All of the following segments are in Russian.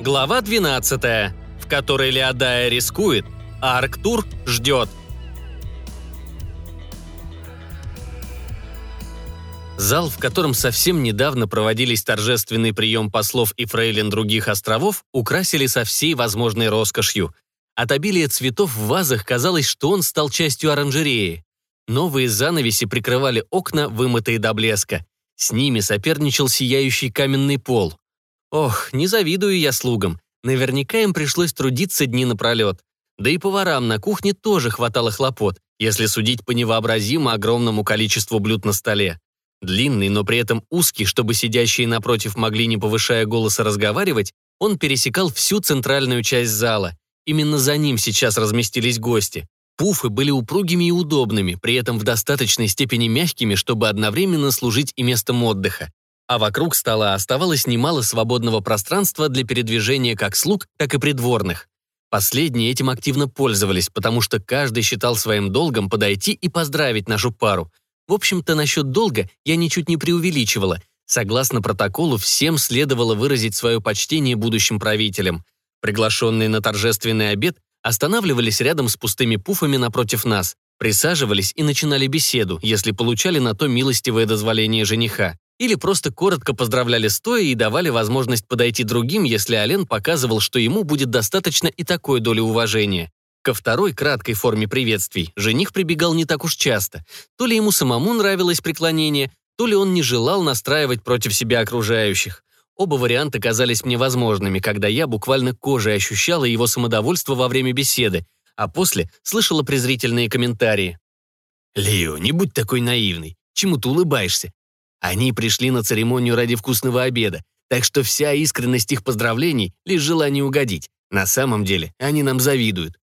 Глава 12, в которой Леодая рискует, а Арктур ждет. Зал, в котором совсем недавно проводились торжественный прием послов и фрейлин других островов, украсили со всей возможной роскошью. От обилия цветов в вазах казалось, что он стал частью оранжереи. Новые занавеси прикрывали окна, вымытые до блеска. С ними соперничал сияющий каменный пол. Ох, не завидую я слугам. Наверняка им пришлось трудиться дни напролет. Да и поварам на кухне тоже хватало хлопот, если судить по невообразимо огромному количеству блюд на столе. Длинный, но при этом узкий, чтобы сидящие напротив могли, не повышая голоса, разговаривать, он пересекал всю центральную часть зала. Именно за ним сейчас разместились гости. Пуфы были упругими и удобными, при этом в достаточной степени мягкими, чтобы одновременно служить и местом отдыха а вокруг стола оставалось немало свободного пространства для передвижения как слуг, так и придворных. Последние этим активно пользовались, потому что каждый считал своим долгом подойти и поздравить нашу пару. В общем-то, насчет долга я ничуть не преувеличивала. Согласно протоколу, всем следовало выразить свое почтение будущим правителям. Приглашенные на торжественный обед останавливались рядом с пустыми пуфами напротив нас, присаживались и начинали беседу, если получали на то милостивое дозволение жениха или просто коротко поздравляли стоя и давали возможность подойти другим, если Ален показывал, что ему будет достаточно и такой доли уважения. Ко второй краткой форме приветствий жених прибегал не так уж часто. То ли ему самому нравилось преклонение, то ли он не желал настраивать против себя окружающих. Оба варианта казались мне возможными, когда я буквально кожей ощущала его самодовольство во время беседы, а после слышала презрительные комментарии. «Лео, не будь такой наивный. Чему ты улыбаешься? Они пришли на церемонию ради вкусного обеда, так что вся искренность их поздравлений — лишь желание угодить. На самом деле они нам завидуют.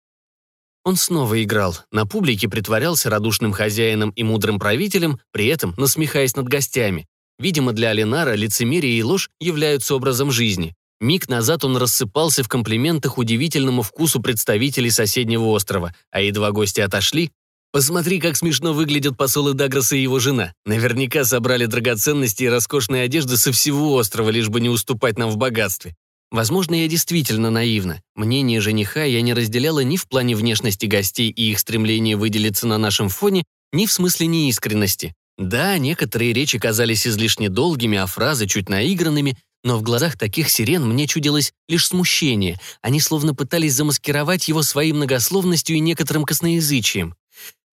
Он снова играл, на публике притворялся радушным хозяином и мудрым правителем, при этом насмехаясь над гостями. Видимо, для Алинара лицемерие и ложь являются образом жизни. Миг назад он рассыпался в комплиментах удивительному вкусу представителей соседнего острова, а едва гости отошли, Посмотри, как смешно выглядят посолы Даграса и его жена. Наверняка собрали драгоценности и роскошные одежды со всего острова, лишь бы не уступать нам в богатстве. Возможно, я действительно наивна. Мнение жениха я не разделяла ни в плане внешности гостей и их стремления выделиться на нашем фоне, ни в смысле неискренности. Да, некоторые речи казались излишне долгими, а фразы чуть наигранными, но в глазах таких сирен мне чудилось лишь смущение. Они словно пытались замаскировать его своей многословностью и некоторым косноязычием.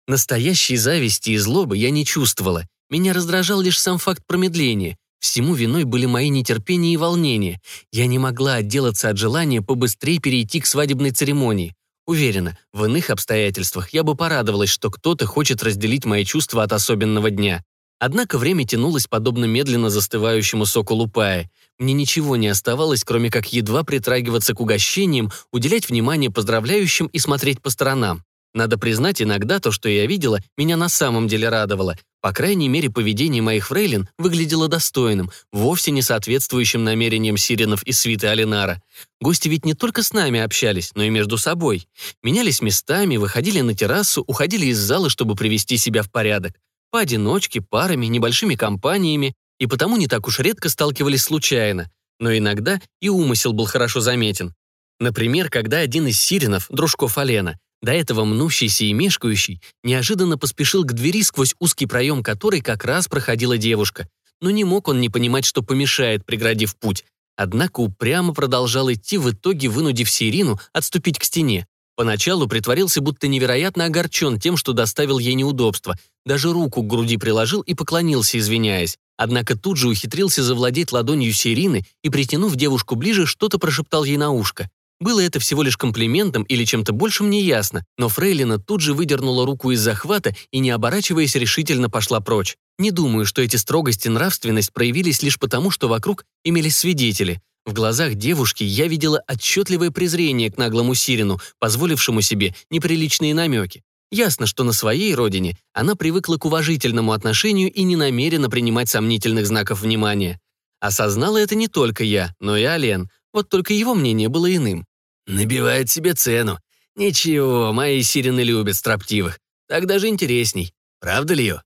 Настоящей зависти и злобы я не чувствовала. Меня раздражал лишь сам факт промедления. Всему виной были мои нетерпения и волнения. Я не могла отделаться от желания побыстрее перейти к свадебной церемонии. Уверена, в иных обстоятельствах я бы порадовалась, что кто-то хочет разделить мои чувства от особенного дня. Однако время тянулось подобно медленно застывающему соку лупая. Мне ничего не оставалось, кроме как едва притрагиваться к угощениям, уделять внимание поздравляющим и смотреть по сторонам. Надо признать, иногда то, что я видела, меня на самом деле радовало. По крайней мере, поведение моих фрейлин выглядело достойным, вовсе не соответствующим намерениям сиренов и свиты Алинара. Гости ведь не только с нами общались, но и между собой. Менялись местами, выходили на террасу, уходили из зала, чтобы привести себя в порядок. Поодиночке, парами, небольшими компаниями, и потому не так уж редко сталкивались случайно. Но иногда и умысел был хорошо заметен. Например, когда один из сиренов, дружков Алена, до этого мнущийся и мешкающий, неожиданно поспешил к двери, сквозь узкий проем которой как раз проходила девушка. Но не мог он не понимать, что помешает, преградив путь. Однако упрямо продолжал идти, в итоге вынудив Сирину отступить к стене. Поначалу притворился, будто невероятно огорчен тем, что доставил ей неудобства. Даже руку к груди приложил и поклонился, извиняясь. Однако тут же ухитрился завладеть ладонью Сирины и, притянув девушку ближе, что-то прошептал ей на ушко. Было это всего лишь комплиментом или чем-то большим неясно, но Фрейлина тут же выдернула руку из захвата и, не оборачиваясь, решительно пошла прочь. Не думаю, что эти строгость и нравственность проявились лишь потому, что вокруг имелись свидетели. В глазах девушки я видела отчетливое презрение к наглому Сирину, позволившему себе неприличные намеки. Ясно, что на своей родине она привыкла к уважительному отношению и не намерена принимать сомнительных знаков внимания. Осознала это не только я, но и Ален, вот только его мнение было иным. «Набивает себе цену. Ничего, мои сирены любят строптивых. Так даже интересней. Правда ли ее?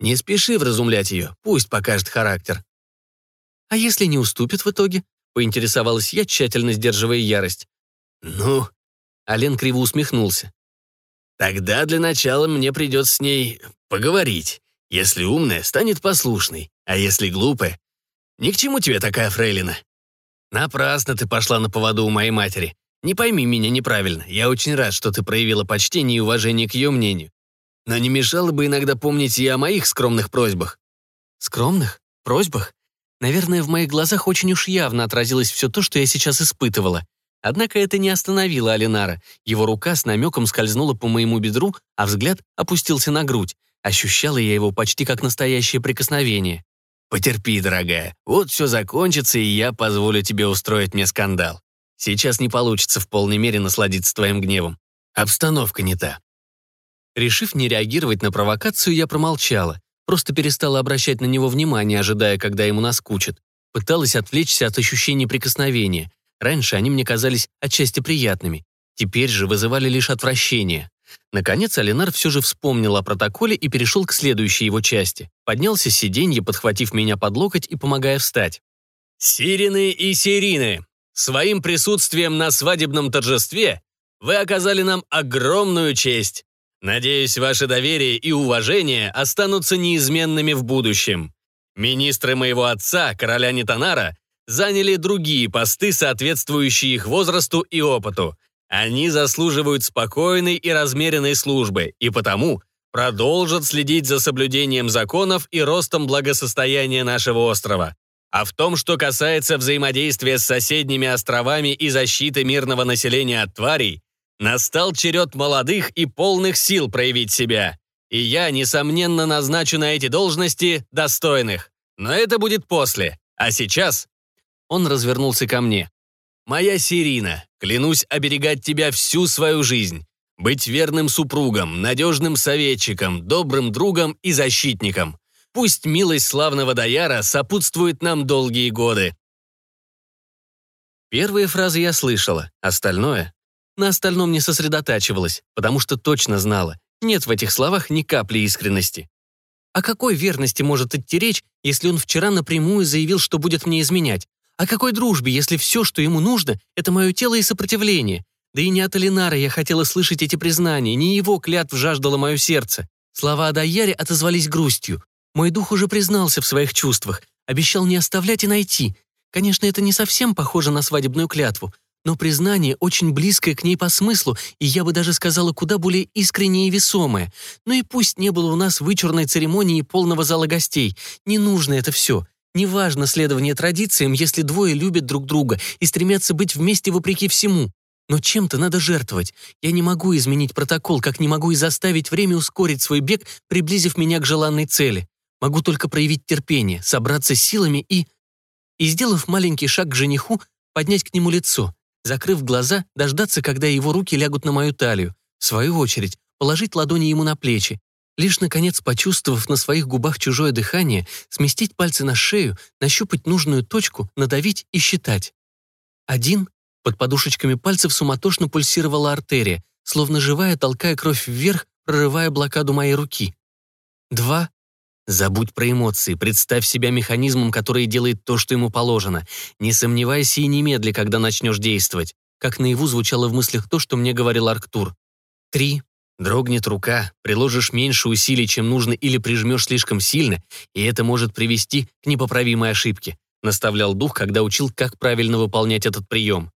Не спеши вразумлять ее, пусть покажет характер». «А если не уступит в итоге?» — поинтересовалась я, тщательно сдерживая ярость. «Ну?» Ален криво усмехнулся. «Тогда для начала мне придется с ней поговорить. Если умная, станет послушной, а если глупая, ни к чему тебе такая фрейлина. Напрасно ты пошла на поводу у моей матери. Не пойми меня неправильно, я очень рад, что ты проявила почтение и уважение к ее мнению. Но не мешало бы иногда помнить и о моих скромных просьбах». «Скромных? Просьбах?» Наверное, в моих глазах очень уж явно отразилось все то, что я сейчас испытывала. Однако это не остановило Алинара. Его рука с намеком скользнула по моему бедру, а взгляд опустился на грудь. Ощущала я его почти как настоящее прикосновение. «Потерпи, дорогая, вот все закончится, и я позволю тебе устроить мне скандал. Сейчас не получится в полной мере насладиться твоим гневом. Обстановка не та». Решив не реагировать на провокацию, я промолчала. Просто перестала обращать на него внимание, ожидая, когда ему наскучит. Пыталась отвлечься от ощущения прикосновения. Раньше они мне казались отчасти приятными. Теперь же вызывали лишь отвращение. Наконец Алинар все же вспомнил о протоколе и перешел к следующей его части. Поднялся с сиденья, подхватив меня под локоть и помогая встать. «Сирины и сирины, своим присутствием на свадебном торжестве вы оказали нам огромную честь. Надеюсь, ваше доверие и уважение останутся неизменными в будущем. Министры моего отца, короля Нитанара, заняли другие посты, соответствующие их возрасту и опыту. Они заслуживают спокойной и размеренной службы, и потому продолжат следить за соблюдением законов и ростом благосостояния нашего острова. А в том, что касается взаимодействия с соседними островами и защиты мирного населения от тварей, Настал черед молодых и полных сил проявить себя. И я, несомненно, назначу на эти должности достойных. Но это будет после. А сейчас...» Он развернулся ко мне. «Моя Сирина, клянусь оберегать тебя всю свою жизнь. Быть верным супругом, надежным советчиком, добрым другом и защитником. Пусть милость славного Даяра сопутствует нам долгие годы». Первые фразы я слышала, остальное на остальном не сосредотачивалась, потому что точно знала, нет в этих словах ни капли искренности. О какой верности может идти речь, если он вчера напрямую заявил, что будет мне изменять? О какой дружбе, если все, что ему нужно, это мое тело и сопротивление? Да и не от Алинара я хотела слышать эти признания, не его клятв жаждало мое сердце. Слова о Даяре отозвались грустью. Мой дух уже признался в своих чувствах, обещал не оставлять и найти. Конечно, это не совсем похоже на свадебную клятву, но признание очень близкое к ней по смыслу, и я бы даже сказала, куда более искреннее и весомое. Ну и пусть не было у нас вычурной церемонии полного зала гостей. Не нужно это все. Неважно следование традициям, если двое любят друг друга и стремятся быть вместе вопреки всему. Но чем-то надо жертвовать. Я не могу изменить протокол, как не могу и заставить время ускорить свой бег, приблизив меня к желанной цели. Могу только проявить терпение, собраться силами и... И, сделав маленький шаг к жениху, поднять к нему лицо закрыв глаза, дождаться, когда его руки лягут на мою талию, в свою очередь, положить ладони ему на плечи, лишь, наконец, почувствовав на своих губах чужое дыхание, сместить пальцы на шею, нащупать нужную точку, надавить и считать. Один, под подушечками пальцев суматошно пульсировала артерия, словно живая, толкая кровь вверх, прорывая блокаду моей руки. Два, Забудь про эмоции, представь себя механизмом, который делает то, что ему положено. Не сомневайся и немедли, когда начнешь действовать. Как наяву звучало в мыслях то, что мне говорил Арктур. Три. Дрогнет рука, приложишь меньше усилий, чем нужно, или прижмешь слишком сильно, и это может привести к непоправимой ошибке. Наставлял дух, когда учил, как правильно выполнять этот прием.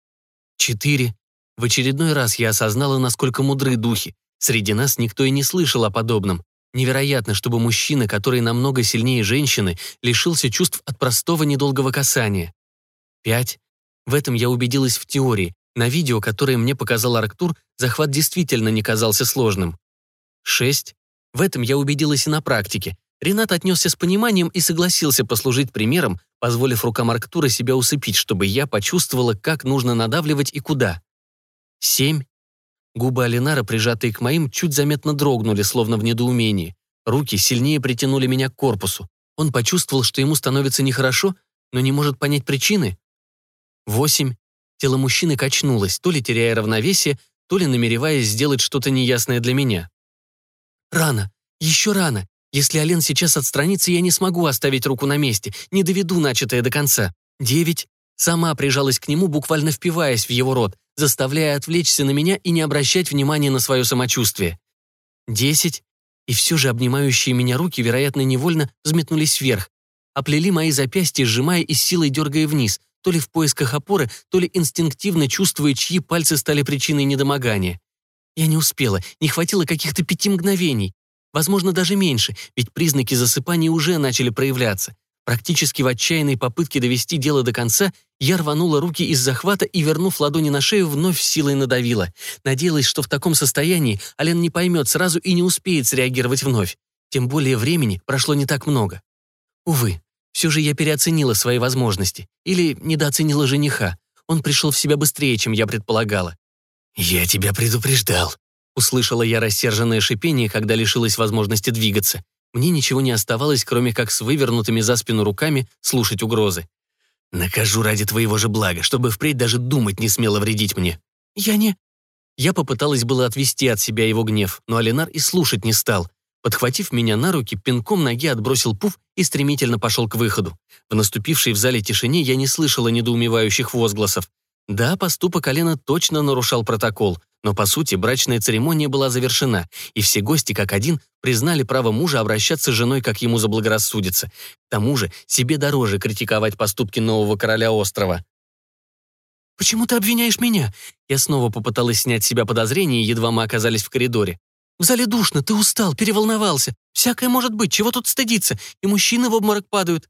Четыре. В очередной раз я осознала, насколько мудры духи. Среди нас никто и не слышал о подобном. Невероятно, чтобы мужчина, который намного сильнее женщины, лишился чувств от простого недолгого касания. Пять. В этом я убедилась в теории. На видео, которое мне показал Арктур, захват действительно не казался сложным. Шесть. В этом я убедилась и на практике. Ренат отнесся с пониманием и согласился послужить примером, позволив рукам Арктура себя усыпить, чтобы я почувствовала, как нужно надавливать и куда. Семь. Губы Алинара, прижатые к моим, чуть заметно дрогнули, словно в недоумении. Руки сильнее притянули меня к корпусу. Он почувствовал, что ему становится нехорошо, но не может понять причины. Восемь. Тело мужчины качнулось, то ли теряя равновесие, то ли намереваясь сделать что-то неясное для меня. «Рано. Еще рано. Если Ален сейчас отстранится, я не смогу оставить руку на месте, не доведу начатое до конца. Девять. Сама прижалась к нему, буквально впиваясь в его рот, заставляя отвлечься на меня и не обращать внимания на свое самочувствие. Десять, и все же обнимающие меня руки, вероятно, невольно взметнулись вверх, оплели мои запястья, сжимая и силой дергая вниз, то ли в поисках опоры, то ли инстинктивно чувствуя, чьи пальцы стали причиной недомогания. Я не успела, не хватило каких-то пяти мгновений. Возможно, даже меньше, ведь признаки засыпания уже начали проявляться. Практически в отчаянной попытке довести дело до конца, я рванула руки из захвата и, вернув ладони на шею, вновь силой надавила. Надеялась, что в таком состоянии Ален не поймет сразу и не успеет среагировать вновь. Тем более времени прошло не так много. Увы, все же я переоценила свои возможности. Или недооценила жениха. Он пришел в себя быстрее, чем я предполагала. «Я тебя предупреждал», — услышала я рассерженное шипение, когда лишилась возможности двигаться. Мне ничего не оставалось, кроме как с вывернутыми за спину руками слушать угрозы. «Накажу ради твоего же блага, чтобы впредь даже думать не смело вредить мне». «Я не...» Я попыталась было отвести от себя его гнев, но Алинар и слушать не стал. Подхватив меня на руки, пинком ноги отбросил пуф и стремительно пошел к выходу. В наступившей в зале тишине я не слышала недоумевающих возгласов. Да, поступок Алена точно нарушал протокол, но, по сути, брачная церемония была завершена, и все гости, как один, признали право мужа обращаться с женой, как ему заблагорассудится. К тому же, себе дороже критиковать поступки нового короля острова. «Почему ты обвиняешь меня?» Я снова попыталась снять с себя подозрения, едва мы оказались в коридоре. В зале душно, ты устал, переволновался. Всякое может быть, чего тут стыдиться? И мужчины в обморок падают».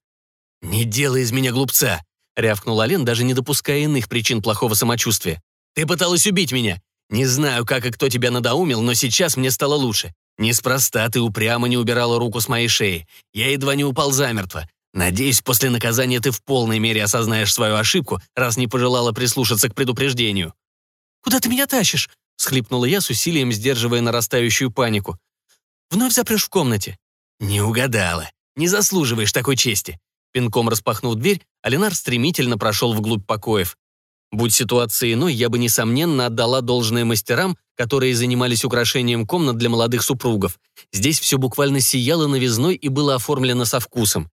«Не делай из меня глупца», — рявкнул Ален, даже не допуская иных причин плохого самочувствия. «Ты пыталась убить меня. Не знаю, как и кто тебя надоумил, но сейчас мне стало лучше. Неспроста ты упрямо не убирала руку с моей шеи. Я едва не упал замертво. Надеюсь, после наказания ты в полной мере осознаешь свою ошибку, раз не пожелала прислушаться к предупреждению». «Куда ты меня тащишь?» Схлипнула я с усилием, сдерживая нарастающую панику. «Вновь запрешь в комнате?» «Не угадала. Не заслуживаешь такой чести». Пинком распахнув дверь, Алинар стремительно прошел вглубь покоев. Будь ситуация иной, я бы, несомненно, отдала должное мастерам, которые занимались украшением комнат для молодых супругов. Здесь все буквально сияло новизной и было оформлено со вкусом.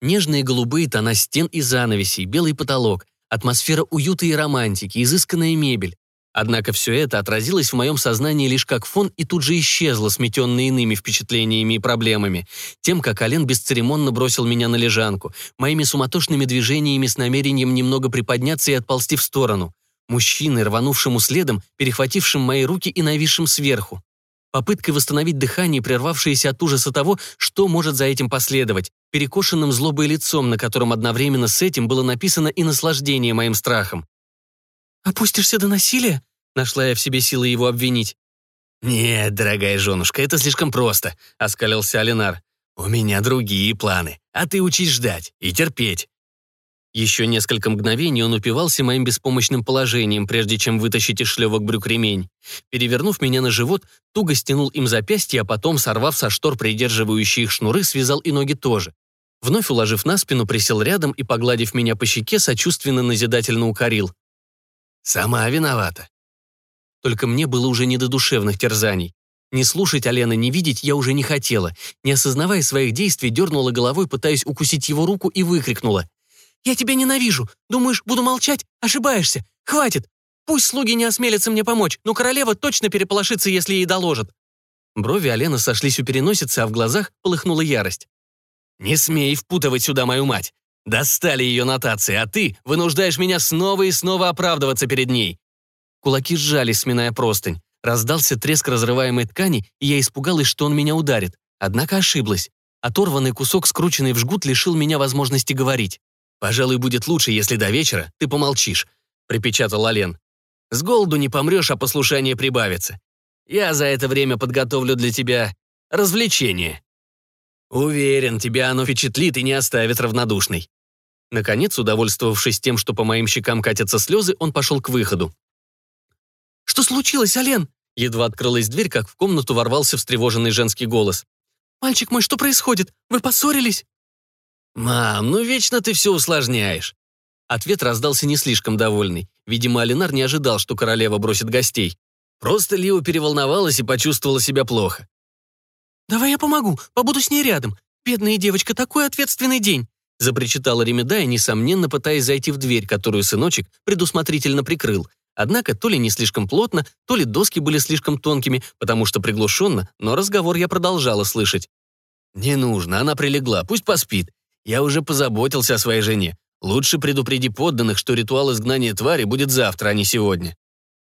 Нежные голубые тона стен и занавесей, белый потолок, атмосфера уюта и романтики, изысканная мебель. Однако все это отразилось в моем сознании лишь как фон и тут же исчезло, сметенное иными впечатлениями и проблемами. Тем, как Ален бесцеремонно бросил меня на лежанку, моими суматошными движениями с намерением немного приподняться и отползти в сторону. Мужчиной, рванувшему следом, перехватившим мои руки и нависшим сверху. Попыткой восстановить дыхание, прервавшееся от ужаса того, что может за этим последовать, перекошенным злобой лицом, на котором одновременно с этим было написано и наслаждение моим страхом. «Опустишься до насилия?» Нашла я в себе силы его обвинить. «Нет, дорогая женушка, это слишком просто», — оскалился Алинар. «У меня другие планы, а ты учись ждать и терпеть». Еще несколько мгновений он упивался моим беспомощным положением, прежде чем вытащить из шлевок брюк ремень. Перевернув меня на живот, туго стянул им запястье, а потом, сорвав со штор придерживающие их шнуры, связал и ноги тоже. Вновь уложив на спину, присел рядом и, погладив меня по щеке, сочувственно назидательно укорил. «Сама виновата». Только мне было уже не до душевных терзаний. Не слушать Алена, не видеть я уже не хотела. Не осознавая своих действий, дернула головой, пытаясь укусить его руку, и выкрикнула. «Я тебя ненавижу! Думаешь, буду молчать? Ошибаешься! Хватит! Пусть слуги не осмелятся мне помочь, но королева точно переполошится, если ей доложат!» Брови Алена сошлись у переносицы, а в глазах полыхнула ярость. «Не смей впутывать сюда мою мать! Достали ее нотации, а ты вынуждаешь меня снова и снова оправдываться перед ней. Кулаки сжались, сминая простынь. Раздался треск разрываемой ткани, и я испугалась, что он меня ударит. Однако ошиблась. Оторванный кусок, скрученный в жгут, лишил меня возможности говорить. «Пожалуй, будет лучше, если до вечера ты помолчишь», — припечатал Ален. «С голоду не помрешь, а послушание прибавится. Я за это время подготовлю для тебя развлечение. Уверен, тебя оно впечатлит и не оставит равнодушной. Наконец, удовольствовавшись тем, что по моим щекам катятся слезы, он пошел к выходу. «Что случилось, Ален?» Едва открылась дверь, как в комнату ворвался встревоженный женский голос. «Мальчик мой, что происходит? Вы поссорились?» «Мам, ну вечно ты все усложняешь». Ответ раздался не слишком довольный. Видимо, Алинар не ожидал, что королева бросит гостей. Просто Лио переволновалась и почувствовала себя плохо. «Давай я помогу, побуду с ней рядом. Бедная девочка, такой ответственный день. Запричитала Ремедая, несомненно пытаясь зайти в дверь, которую сыночек предусмотрительно прикрыл. Однако то ли не слишком плотно, то ли доски были слишком тонкими, потому что приглушенно, но разговор я продолжала слышать. «Не нужно, она прилегла, пусть поспит. Я уже позаботился о своей жене. Лучше предупреди подданных, что ритуал изгнания твари будет завтра, а не сегодня».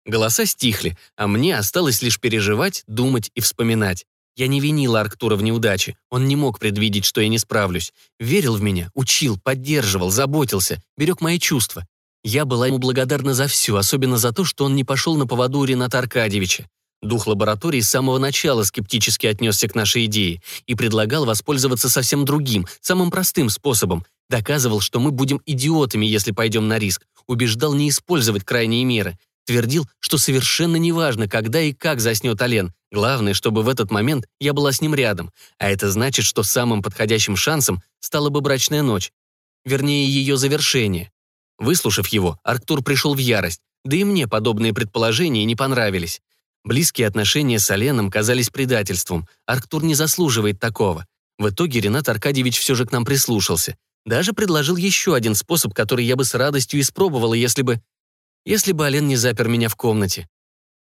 Голоса стихли, а мне осталось лишь переживать, думать и вспоминать. Я не винила Арктура в неудаче. Он не мог предвидеть, что я не справлюсь. Верил в меня, учил, поддерживал, заботился, берег мои чувства. Я была ему благодарна за все, особенно за то, что он не пошел на поводу у Рената Аркадьевича. Дух лаборатории с самого начала скептически отнесся к нашей идее и предлагал воспользоваться совсем другим, самым простым способом. Доказывал, что мы будем идиотами, если пойдем на риск. Убеждал не использовать крайние меры. Твердил, что совершенно неважно, когда и как заснет Олен. Главное, чтобы в этот момент я была с ним рядом. А это значит, что самым подходящим шансом стала бы брачная ночь. Вернее, ее завершение. Выслушав его, Арктур пришел в ярость, да и мне подобные предположения не понравились. Близкие отношения с Оленом казались предательством. Арктур не заслуживает такого. В итоге Ренат Аркадьевич все же к нам прислушался. Даже предложил еще один способ, который я бы с радостью испробовала, если бы... Если бы Олен не запер меня в комнате.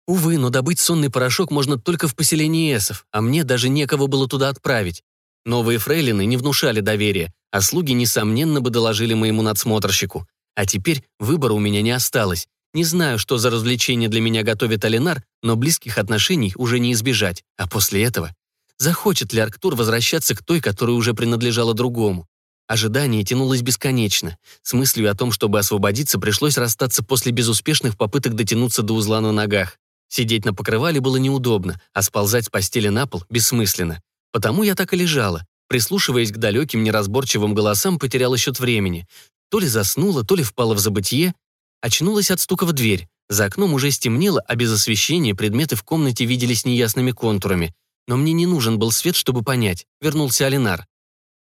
Увы, но добыть сонный порошок можно только в поселении эсов, а мне даже некого было туда отправить. Новые фрейлины не внушали доверия, а слуги, несомненно, бы доложили моему надсмотрщику. А теперь выбора у меня не осталось. Не знаю, что за развлечение для меня готовит Алинар, но близких отношений уже не избежать. А после этого? Захочет ли Арктур возвращаться к той, которая уже принадлежала другому? Ожидание тянулось бесконечно. С мыслью о том, чтобы освободиться, пришлось расстаться после безуспешных попыток дотянуться до узла на ногах. Сидеть на покрывале было неудобно, а сползать с постели на пол бессмысленно. Потому я так и лежала. Прислушиваясь к далеким неразборчивым голосам, потеряла счет времени. То ли заснула, то ли впала в забытье. Очнулась от стука в дверь. За окном уже стемнело, а без освещения предметы в комнате виделись неясными контурами. Но мне не нужен был свет, чтобы понять. Вернулся Алинар.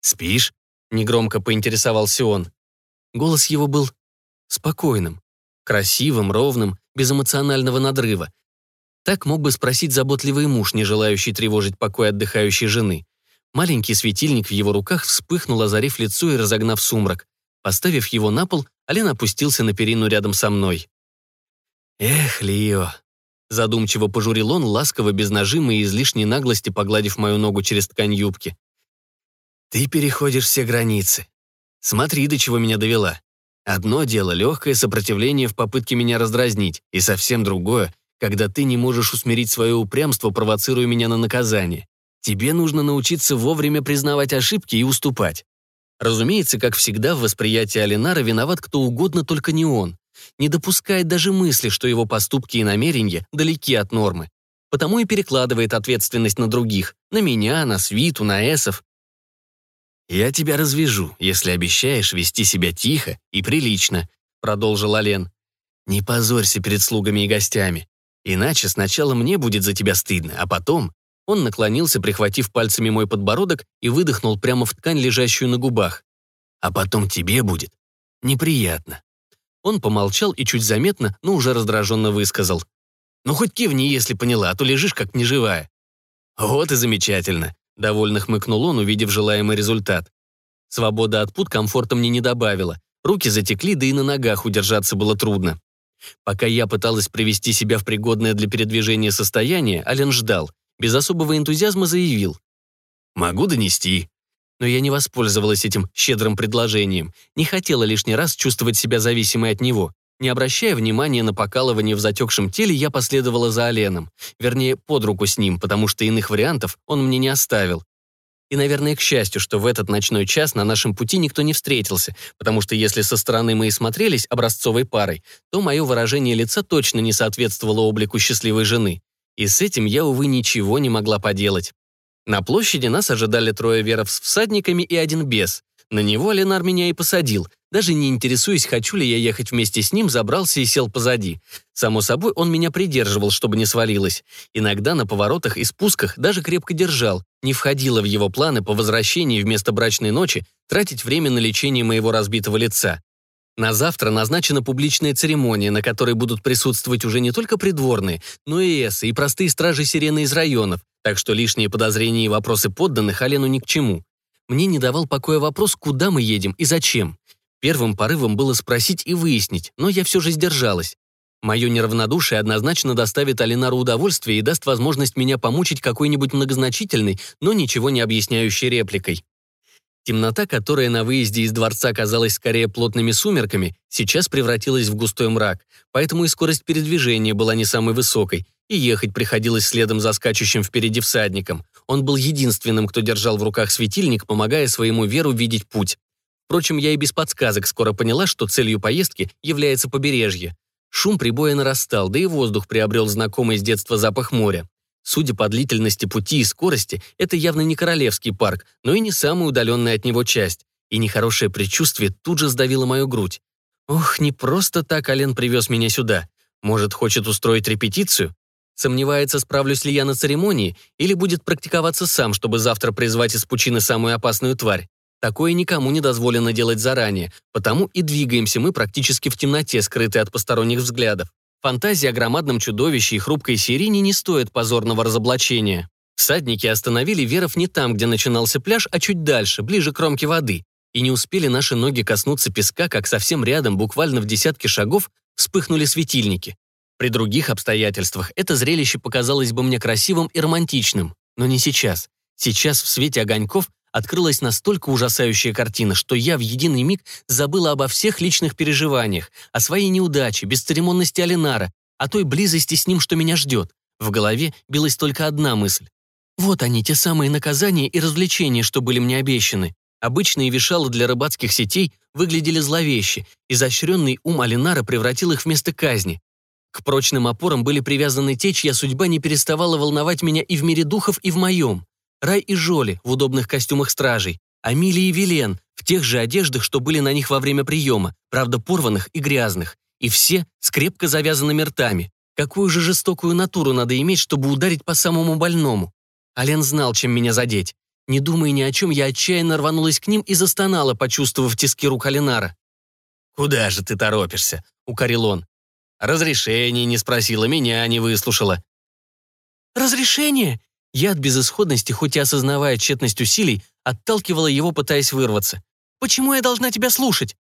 «Спишь?» — негромко поинтересовался он. Голос его был спокойным, красивым, ровным, без эмоционального надрыва. Так мог бы спросить заботливый муж, не желающий тревожить покой отдыхающей жены. Маленький светильник в его руках вспыхнул, озарив лицо и разогнав сумрак. Поставив его на пол, Ален опустился на перину рядом со мной. «Эх, Лио!» Задумчиво пожурил он, ласково, без нажима и излишней наглости, погладив мою ногу через ткань юбки. «Ты переходишь все границы. Смотри, до чего меня довела. Одно дело — легкое сопротивление в попытке меня раздразнить, и совсем другое, когда ты не можешь усмирить свое упрямство, провоцируя меня на наказание. Тебе нужно научиться вовремя признавать ошибки и уступать. Разумеется, как всегда, в восприятии Алинара виноват кто угодно, только не он. Не допускает даже мысли, что его поступки и намерения далеки от нормы. Потому и перекладывает ответственность на других, на меня, на Свиту, на Эсов. «Я тебя развяжу, если обещаешь вести себя тихо и прилично», продолжил Ален. «Не позорься перед слугами и гостями. Иначе сначала мне будет за тебя стыдно, а потом он наклонился, прихватив пальцами мой подбородок и выдохнул прямо в ткань, лежащую на губах. «А потом тебе будет неприятно». Он помолчал и чуть заметно, но уже раздраженно высказал. «Ну хоть кивни, если поняла, а то лежишь как неживая». «Вот и замечательно», — довольно хмыкнул он, увидев желаемый результат. Свобода от пут комфорта мне не добавила. Руки затекли, да и на ногах удержаться было трудно. Пока я пыталась привести себя в пригодное для передвижения состояние, Ален ждал — без особого энтузиазма заявил. «Могу донести». Но я не воспользовалась этим щедрым предложением, не хотела лишний раз чувствовать себя зависимой от него. Не обращая внимания на покалывание в затекшем теле, я последовала за Оленом. Вернее, под руку с ним, потому что иных вариантов он мне не оставил. И, наверное, к счастью, что в этот ночной час на нашем пути никто не встретился, потому что если со стороны мы и смотрелись образцовой парой, то мое выражение лица точно не соответствовало облику счастливой жены. И с этим я, увы, ничего не могла поделать. На площади нас ожидали трое веров с всадниками и один бес. На него Ленар меня и посадил. Даже не интересуясь, хочу ли я ехать вместе с ним, забрался и сел позади. Само собой, он меня придерживал, чтобы не свалилось. Иногда на поворотах и спусках даже крепко держал. Не входило в его планы по возвращении вместо брачной ночи тратить время на лечение моего разбитого лица. На завтра назначена публичная церемония, на которой будут присутствовать уже не только придворные, но и эсы, и простые стражи сирены из районов, так что лишние подозрения и вопросы подданных Алену ни к чему. Мне не давал покоя вопрос, куда мы едем и зачем. Первым порывом было спросить и выяснить, но я все же сдержалась. Мое неравнодушие однозначно доставит Алинару удовольствие и даст возможность меня помучить какой-нибудь многозначительной, но ничего не объясняющей репликой. Темнота, которая на выезде из дворца казалась скорее плотными сумерками, сейчас превратилась в густой мрак, поэтому и скорость передвижения была не самой высокой, и ехать приходилось следом за скачущим впереди всадником. Он был единственным, кто держал в руках светильник, помогая своему веру видеть путь. Впрочем, я и без подсказок скоро поняла, что целью поездки является побережье. Шум прибоя нарастал, да и воздух приобрел знакомый с детства запах моря. Судя по длительности пути и скорости, это явно не Королевский парк, но и не самая удаленная от него часть. И нехорошее предчувствие тут же сдавило мою грудь. Ох, не просто так Ален привез меня сюда. Может, хочет устроить репетицию? Сомневается, справлюсь ли я на церемонии, или будет практиковаться сам, чтобы завтра призвать из пучины самую опасную тварь. Такое никому не дозволено делать заранее, потому и двигаемся мы практически в темноте, скрытые от посторонних взглядов. Фантазия о громадном чудовище и хрупкой Сирине не стоит позорного разоблачения. Всадники остановили Веров не там, где начинался пляж, а чуть дальше, ближе к кромке воды. И не успели наши ноги коснуться песка, как совсем рядом, буквально в десятке шагов, вспыхнули светильники. При других обстоятельствах это зрелище показалось бы мне красивым и романтичным, но не сейчас. Сейчас в свете огоньков открылась настолько ужасающая картина, что я в единый миг забыла обо всех личных переживаниях, о своей неудаче, бесцеремонности Алинара, о той близости с ним, что меня ждет. В голове билась только одна мысль. Вот они, те самые наказания и развлечения, что были мне обещаны. Обычные вешалы для рыбацких сетей выглядели зловеще, изощренный ум Алинара превратил их в место казни. К прочным опорам были привязаны те, чья судьба не переставала волновать меня и в мире духов, и в моем. Рай и Жоли в удобных костюмах стражей, Амилия и Вилен в тех же одеждах, что были на них во время приема, правда порванных и грязных, и все с крепко завязанными ртами. Какую же жестокую натуру надо иметь, чтобы ударить по самому больному? Ален знал, чем меня задеть. Не думая ни о чем, я отчаянно рванулась к ним и застонала, почувствовав тиски рук Алинара. «Куда же ты торопишься?» — укорил он. Разрешение не спросила, меня не выслушала. «Разрешение?» Я от безысходности, хоть и осознавая тщетность усилий, отталкивала его, пытаясь вырваться. «Почему я должна тебя слушать?»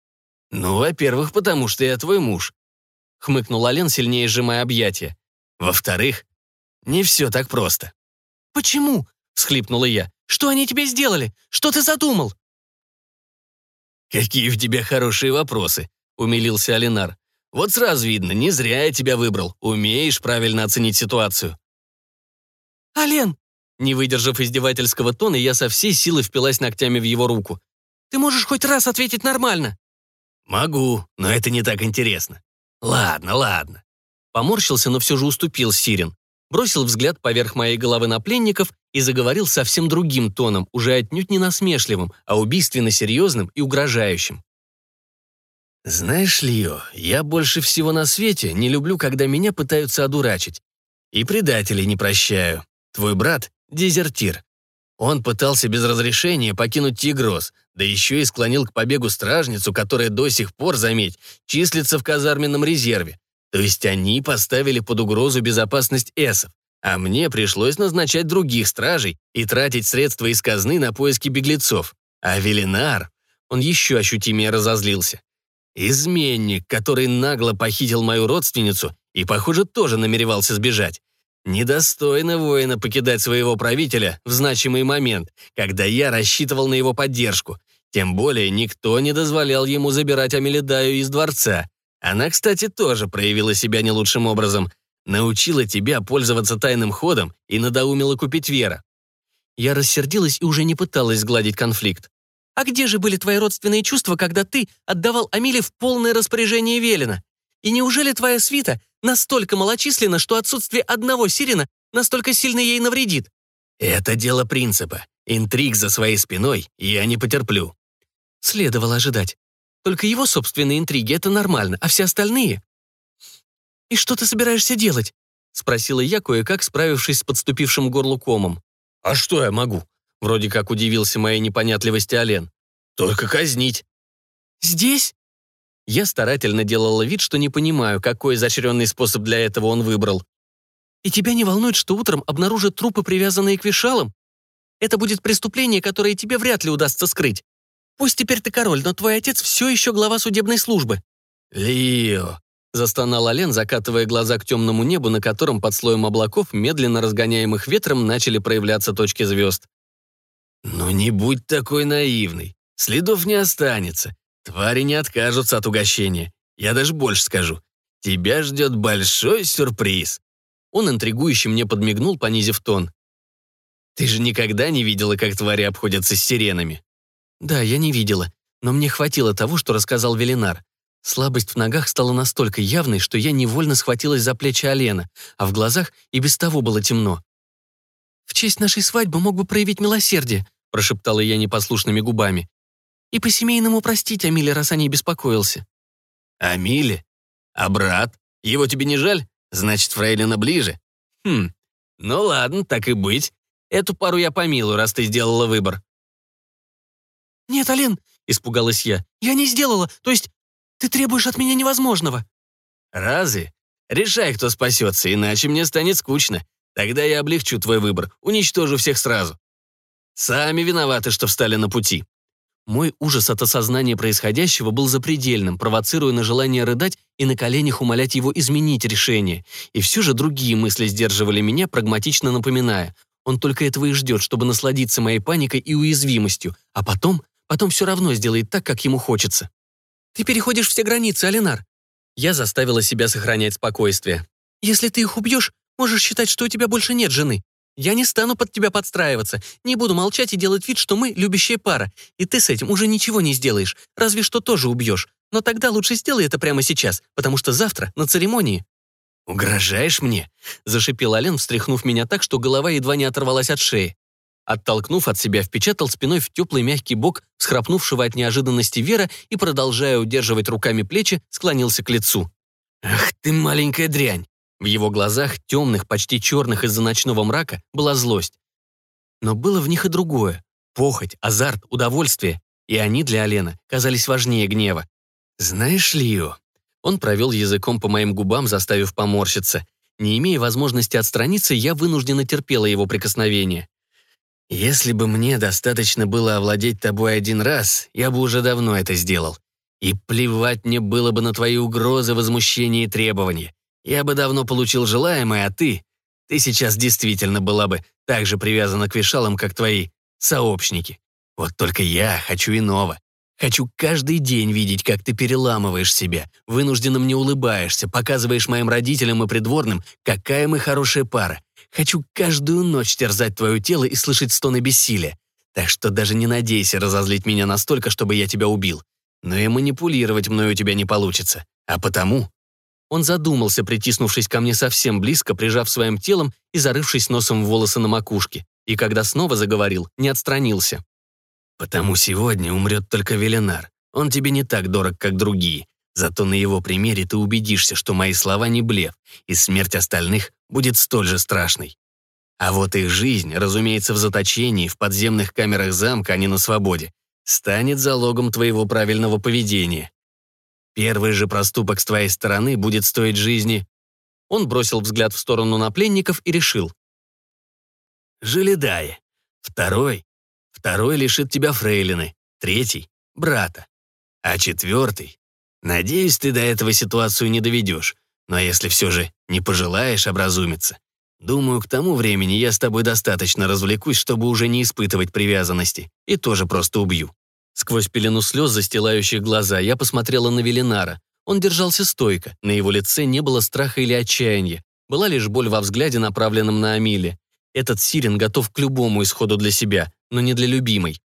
«Ну, во-первых, потому что я твой муж», — хмыкнул Ален, сильнее сжимая объятия. «Во-вторых, не все так просто». «Почему?» — всхлипнула я. «Что они тебе сделали? Что ты задумал?» «Какие в тебя хорошие вопросы», — умилился Алинар. Вот сразу видно, не зря я тебя выбрал. Умеешь правильно оценить ситуацию». «Ален!» Не выдержав издевательского тона, я со всей силы впилась ногтями в его руку. «Ты можешь хоть раз ответить нормально?» «Могу, но это не так интересно. Ладно, ладно». Поморщился, но все же уступил Сирен. Бросил взгляд поверх моей головы на пленников и заговорил совсем другим тоном, уже отнюдь не насмешливым, а убийственно серьезным и угрожающим. «Знаешь, Лио, я больше всего на свете не люблю, когда меня пытаются одурачить. И предателей не прощаю. Твой брат — дезертир. Он пытался без разрешения покинуть Тигрос, да еще и склонил к побегу стражницу, которая до сих пор, заметь, числится в казарменном резерве. То есть они поставили под угрозу безопасность эсов, а мне пришлось назначать других стражей и тратить средства из казны на поиски беглецов. А Велинар, он еще ощутимее разозлился. Изменник, который нагло похитил мою родственницу и, похоже, тоже намеревался сбежать. Недостойно воина покидать своего правителя в значимый момент, когда я рассчитывал на его поддержку. Тем более никто не дозволял ему забирать Амелидаю из дворца. Она, кстати, тоже проявила себя не лучшим образом. Научила тебя пользоваться тайным ходом и надоумила купить Вера. Я рассердилась и уже не пыталась сгладить конфликт. А где же были твои родственные чувства, когда ты отдавал Амиле в полное распоряжение Велена? И неужели твоя свита настолько малочисленна, что отсутствие одного сирена настолько сильно ей навредит? Это дело принципа. Интриг за своей спиной я не потерплю. Следовало ожидать. Только его собственные интриги — это нормально, а все остальные... «И что ты собираешься делать?» — спросила я, кое-как справившись с подступившим горлу комом. «А что я могу? Вроде как удивился моей непонятливости Олен. «Только казнить». «Здесь?» Я старательно делала вид, что не понимаю, какой изощренный способ для этого он выбрал. «И тебя не волнует, что утром обнаружат трупы, привязанные к вешалам?» Это будет преступление, которое тебе вряд ли удастся скрыть. Пусть теперь ты король, но твой отец все еще глава судебной службы». «Лио», — застонал Ален, закатывая глаза к темному небу, на котором под слоем облаков, медленно разгоняемых ветром, начали проявляться точки звезд. «Ну не будь такой наивный. Следов не останется. Твари не откажутся от угощения. Я даже больше скажу. Тебя ждет большой сюрприз». Он интригующе мне подмигнул, понизив тон. «Ты же никогда не видела, как твари обходятся с сиренами?» «Да, я не видела, но мне хватило того, что рассказал Велинар. Слабость в ногах стала настолько явной, что я невольно схватилась за плечи Алена, а в глазах и без того было темно. «В честь нашей свадьбы мог бы проявить милосердие», прошептала я непослушными губами. «И по-семейному простить Амиле, раз о ней беспокоился». «Амиле? А брат? Его тебе не жаль? Значит, Фрейлина ближе? Хм, ну ладно, так и быть. Эту пару я помилую, раз ты сделала выбор». «Нет, Ален», — испугалась я, — «я не сделала, то есть ты требуешь от меня невозможного». «Разве? Решай, кто спасется, иначе мне станет скучно. Тогда я облегчу твой выбор, уничтожу всех сразу. Сами виноваты, что встали на пути». Мой ужас от осознания происходящего был запредельным, провоцируя на желание рыдать и на коленях умолять его изменить решение. И все же другие мысли сдерживали меня, прагматично напоминая. Он только этого и ждет, чтобы насладиться моей паникой и уязвимостью, а потом, потом все равно сделает так, как ему хочется. «Ты переходишь все границы, Алинар». Я заставила себя сохранять спокойствие. «Если ты их убьешь, можешь считать, что у тебя больше нет жены. Я не стану под тебя подстраиваться, не буду молчать и делать вид, что мы любящая пара, и ты с этим уже ничего не сделаешь, разве что тоже убьешь. Но тогда лучше сделай это прямо сейчас, потому что завтра на церемонии». «Угрожаешь мне?» — зашипел Ален, встряхнув меня так, что голова едва не оторвалась от шеи. Оттолкнув от себя, впечатал спиной в теплый мягкий бок, схрапнувшего от неожиданности Вера и, продолжая удерживать руками плечи, склонился к лицу. «Ах ты маленькая дрянь!» В его глазах, темных, почти черных из-за ночного мрака, была злость. Но было в них и другое. Похоть, азарт, удовольствие. И они для Алена казались важнее гнева. «Знаешь, Лио...» Он провел языком по моим губам, заставив поморщиться. Не имея возможности отстраниться, я вынужденно терпела его прикосновение. Если бы мне достаточно было овладеть тобой один раз, я бы уже давно это сделал. И плевать мне было бы на твои угрозы, возмущения и требования. Я бы давно получил желаемое, а ты... Ты сейчас действительно была бы так же привязана к вешалам, как твои сообщники. Вот только я хочу иного. Хочу каждый день видеть, как ты переламываешь себя, вынужденно мне улыбаешься, показываешь моим родителям и придворным, какая мы хорошая пара, Хочу каждую ночь терзать твое тело и слышать стоны бессилия. Так что даже не надейся разозлить меня настолько, чтобы я тебя убил. Но и манипулировать мною у тебя не получится. А потому...» Он задумался, притиснувшись ко мне совсем близко, прижав своим телом и зарывшись носом в волосы на макушке. И когда снова заговорил, не отстранился. «Потому сегодня умрет только Веленар. Он тебе не так дорог, как другие. Зато на его примере ты убедишься, что мои слова не блеф, и смерть остальных будет столь же страшной. А вот их жизнь, разумеется, в заточении, в подземных камерах замка, а не на свободе, станет залогом твоего правильного поведения. Первый же проступок с твоей стороны будет стоить жизни. Он бросил взгляд в сторону на пленников и решил. Желедая. Второй. Второй лишит тебя фрейлины. Третий — брата. А четвертый Надеюсь, ты до этого ситуацию не доведешь, но если все же не пожелаешь образумиться, думаю, к тому времени я с тобой достаточно развлекусь, чтобы уже не испытывать привязанности, и тоже просто убью». Сквозь пелену слез, застилающих глаза, я посмотрела на Велинара. Он держался стойко, на его лице не было страха или отчаяния. Была лишь боль во взгляде, направленном на Амиле. Этот Сирен готов к любому исходу для себя, но не для любимой.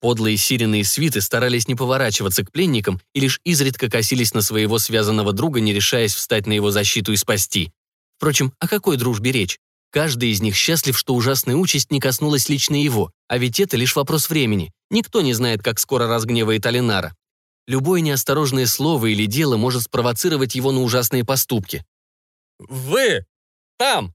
Подлые сирены и свиты старались не поворачиваться к пленникам и лишь изредка косились на своего связанного друга, не решаясь встать на его защиту и спасти. Впрочем, о какой дружбе речь? Каждый из них счастлив, что ужасная участь не коснулась лично его, а ведь это лишь вопрос времени. Никто не знает, как скоро разгневает Алинара. Любое неосторожное слово или дело может спровоцировать его на ужасные поступки. «Вы! Там!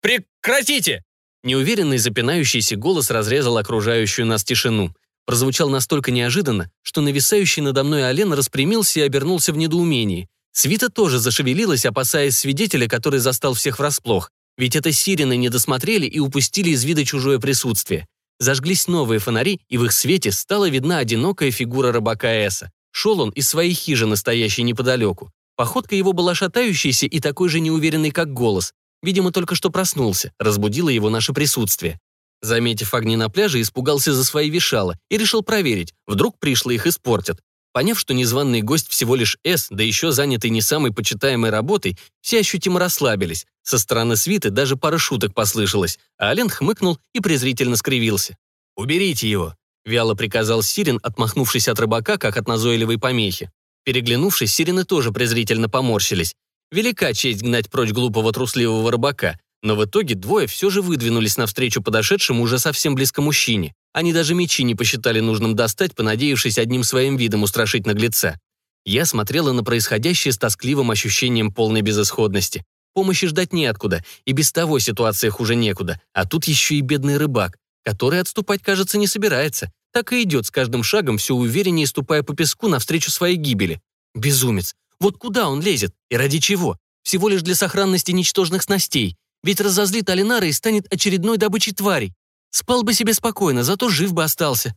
Прекратите!» Неуверенный запинающийся голос разрезал окружающую нас тишину прозвучал настолько неожиданно, что нависающий надо мной Олен распрямился и обернулся в недоумении. Свита тоже зашевелилась, опасаясь свидетеля, который застал всех врасплох. Ведь это сирены не досмотрели и упустили из вида чужое присутствие. Зажглись новые фонари, и в их свете стала видна одинокая фигура рыбака Эса. Шел он из своей хижины, стоящей неподалеку. Походка его была шатающейся и такой же неуверенной, как голос. Видимо, только что проснулся, разбудило его наше присутствие. Заметив огни на пляже, испугался за свои вешала и решил проверить, вдруг пришло их испортят. Поняв, что незваный гость всего лишь С, да еще занятый не самой почитаемой работой, все ощутимо расслабились. Со стороны свиты даже пара шуток послышалось, а Ален хмыкнул и презрительно скривился. «Уберите его!» — вяло приказал Сирин, отмахнувшись от рыбака, как от назойливой помехи. Переглянувшись, Сирены тоже презрительно поморщились. Велика честь гнать прочь глупого трусливого рыбака, но в итоге двое все же выдвинулись навстречу подошедшему уже совсем близко мужчине. Они даже мечи не посчитали нужным достать, понадеявшись одним своим видом устрашить наглеца. Я смотрела на происходящее с тоскливым ощущением полной безысходности. Помощи ждать неоткуда, и без того ситуация хуже некуда, а тут еще и бедный рыбак, который отступать, кажется, не собирается, так и идет с каждым шагом, все увереннее ступая по песку навстречу своей гибели. Безумец. Вот куда он лезет? И ради чего? Всего лишь для сохранности ничтожных снастей. Ведь разозлит Алинара и станет очередной добычей тварей. Спал бы себе спокойно, зато жив бы остался.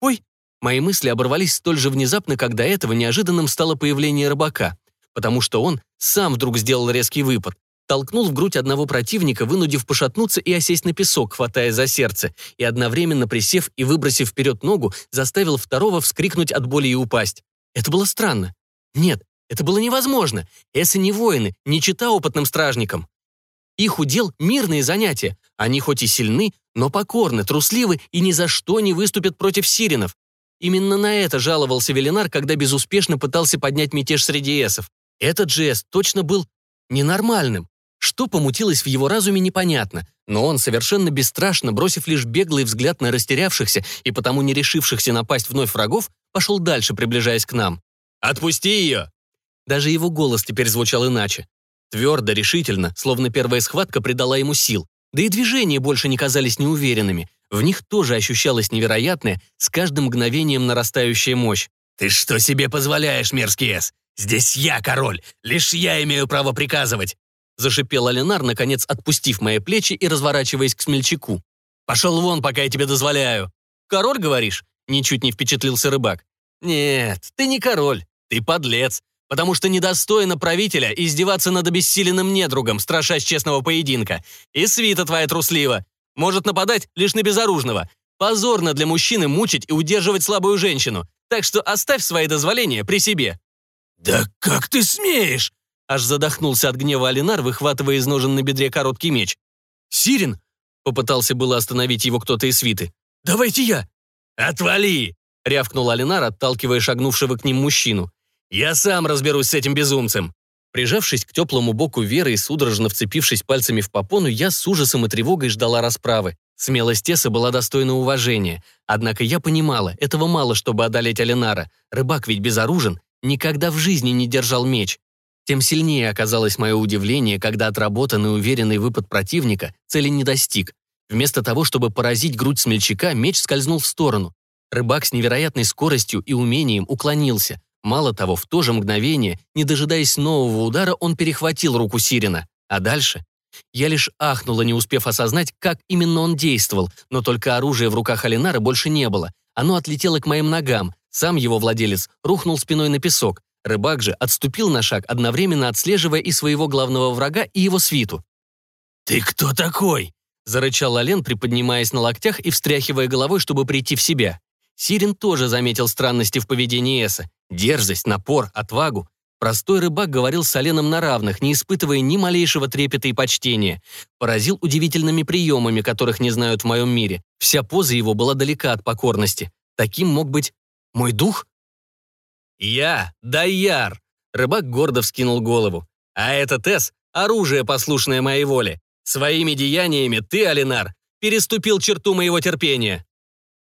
Ой, мои мысли оборвались столь же внезапно, как до этого неожиданным стало появление рыбака, потому что он сам вдруг сделал резкий выпад. Толкнул в грудь одного противника, вынудив пошатнуться и осесть на песок, хватая за сердце, и одновременно присев и выбросив вперед ногу, заставил второго вскрикнуть от боли и упасть. Это было странно. Нет, это было невозможно. Эсы не воины, не чита опытным стражникам. Их удел — мирные занятия. Они хоть и сильны, но покорны, трусливы и ни за что не выступят против сиренов. Именно на это жаловался Велинар, когда безуспешно пытался поднять мятеж среди эсов. Этот жест точно был ненормальным. Что помутилось в его разуме, непонятно, но он, совершенно бесстрашно, бросив лишь беглый взгляд на растерявшихся и потому не решившихся напасть вновь врагов, пошел дальше, приближаясь к нам. «Отпусти ее!» Даже его голос теперь звучал иначе. Твердо, решительно, словно первая схватка придала ему сил. Да и движения больше не казались неуверенными. В них тоже ощущалась невероятная, с каждым мгновением нарастающая мощь. «Ты что себе позволяешь, мерзкий эс? Здесь я король, лишь я имею право приказывать!» Зашипел Алинар, наконец отпустив мои плечи и разворачиваясь к смельчаку. «Пошел вон, пока я тебе дозволяю!» «Король, говоришь?» Ничуть не впечатлился рыбак. «Нет, ты не король, ты подлец потому что недостойно правителя издеваться над обессиленным недругом, страшась честного поединка. И свита твоя труслива. Может нападать лишь на безоружного. Позорно для мужчины мучить и удерживать слабую женщину. Так что оставь свои дозволения при себе». «Да как ты смеешь?» Аж задохнулся от гнева Алинар, выхватывая из ножен на бедре короткий меч. «Сирин!» — попытался было остановить его кто-то из свиты. «Давайте я!» «Отвали!» — рявкнул Алинар, отталкивая шагнувшего к ним мужчину. «Я сам разберусь с этим безумцем!» Прижавшись к теплому боку Веры и судорожно вцепившись пальцами в попону, я с ужасом и тревогой ждала расправы. Смелость Теса была достойна уважения. Однако я понимала, этого мало, чтобы одолеть Алинара. Рыбак ведь безоружен, никогда в жизни не держал меч. Тем сильнее оказалось мое удивление, когда отработанный уверенный выпад противника цели не достиг. Вместо того, чтобы поразить грудь смельчака, меч скользнул в сторону. Рыбак с невероятной скоростью и умением уклонился. Мало того, в то же мгновение, не дожидаясь нового удара, он перехватил руку Сирина. А дальше? Я лишь ахнула, не успев осознать, как именно он действовал, но только оружия в руках Алинара больше не было. Оно отлетело к моим ногам. Сам его владелец рухнул спиной на песок. Рыбак же отступил на шаг, одновременно отслеживая и своего главного врага, и его свиту. «Ты кто такой?» — зарычал Ален, приподнимаясь на локтях и встряхивая головой, чтобы прийти в себя. Сирин тоже заметил странности в поведении Эса. Дерзость, напор, отвагу. Простой рыбак говорил с Оленом на равных, не испытывая ни малейшего трепета и почтения. Поразил удивительными приемами, которых не знают в моем мире. Вся поза его была далека от покорности. Таким мог быть мой дух? «Я, Дайяр!» Рыбак гордо вскинул голову. «А этот Эс — оружие, послушное моей воле. Своими деяниями ты, Алинар, переступил черту моего терпения».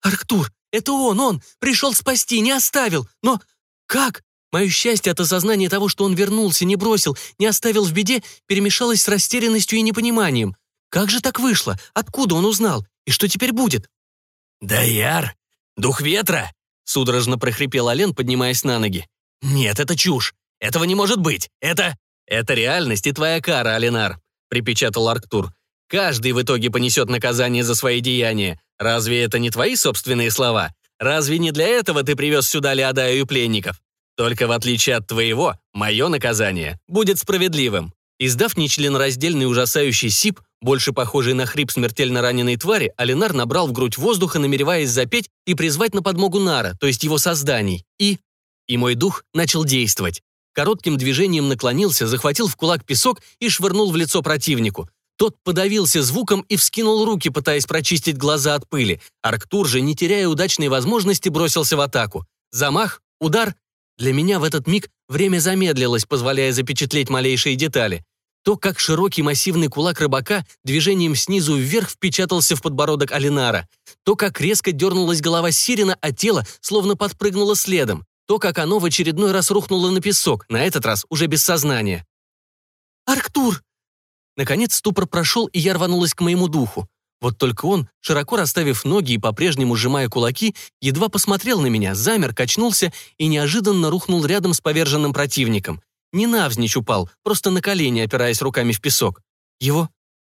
«Арктур, это он, он! Пришел спасти, не оставил! Но как? Мое счастье от осознания того, что он вернулся, не бросил, не оставил в беде, перемешалось с растерянностью и непониманием. Как же так вышло? Откуда он узнал? И что теперь будет? «Даяр! Дух ветра!» — судорожно прохрипел Ален, поднимаясь на ноги. «Нет, это чушь! Этого не может быть! Это...» «Это реальность и твоя кара, Алинар», — припечатал Арктур. Каждый в итоге понесет наказание за свои деяния. Разве это не твои собственные слова? Разве не для этого ты привез сюда Леодаю и пленников? Только в отличие от твоего, мое наказание будет справедливым». Издав нечленораздельный ужасающий сип, больше похожий на хрип смертельно раненой твари, Алинар набрал в грудь воздуха, намереваясь запеть и призвать на подмогу Нара, то есть его созданий. И... И мой дух начал действовать. Коротким движением наклонился, захватил в кулак песок и швырнул в лицо противнику. Тот подавился звуком и вскинул руки, пытаясь прочистить глаза от пыли. Арктур же, не теряя удачной возможности, бросился в атаку. Замах, удар. Для меня в этот миг время замедлилось, позволяя запечатлеть малейшие детали. То, как широкий массивный кулак рыбака движением снизу вверх впечатался в подбородок Алинара. То, как резко дернулась голова Сирина, а тело словно подпрыгнуло следом. То, как оно в очередной раз рухнуло на песок, на этот раз уже без сознания. «Арктур!» Наконец ступор прошел, и я рванулась к моему духу. Вот только он, широко расставив ноги и по-прежнему сжимая кулаки, едва посмотрел на меня, замер, качнулся и неожиданно рухнул рядом с поверженным противником. Не навзничь упал, просто на колени, опираясь руками в песок. Его...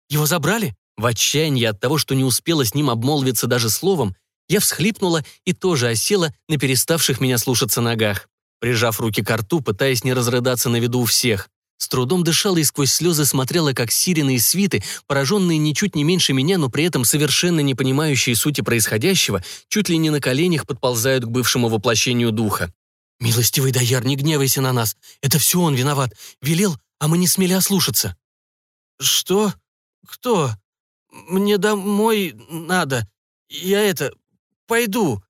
его забрали? В отчаянии от того, что не успела с ним обмолвиться даже словом, я всхлипнула и тоже осела на переставших меня слушаться ногах. Прижав руки к рту, пытаясь не разрыдаться на виду у всех. С трудом дышала и сквозь слезы смотрела, как сирены и свиты, пораженные ничуть не меньше меня, но при этом совершенно не понимающие сути происходящего, чуть ли не на коленях подползают к бывшему воплощению духа. «Милостивый Даяр, не гневайся на нас. Это все он виноват. Велел, а мы не смели ослушаться». «Что? Кто? Мне домой надо. Я это... пойду».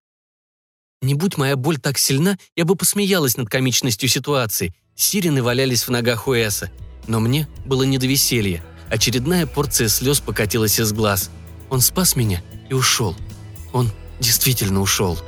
Не будь моя боль так сильна, я бы посмеялась над комичностью ситуации — Сирены валялись в ногах Уэса, но мне было не до веселья. Очередная порция слез покатилась из глаз. Он спас меня и ушел. Он действительно ушел.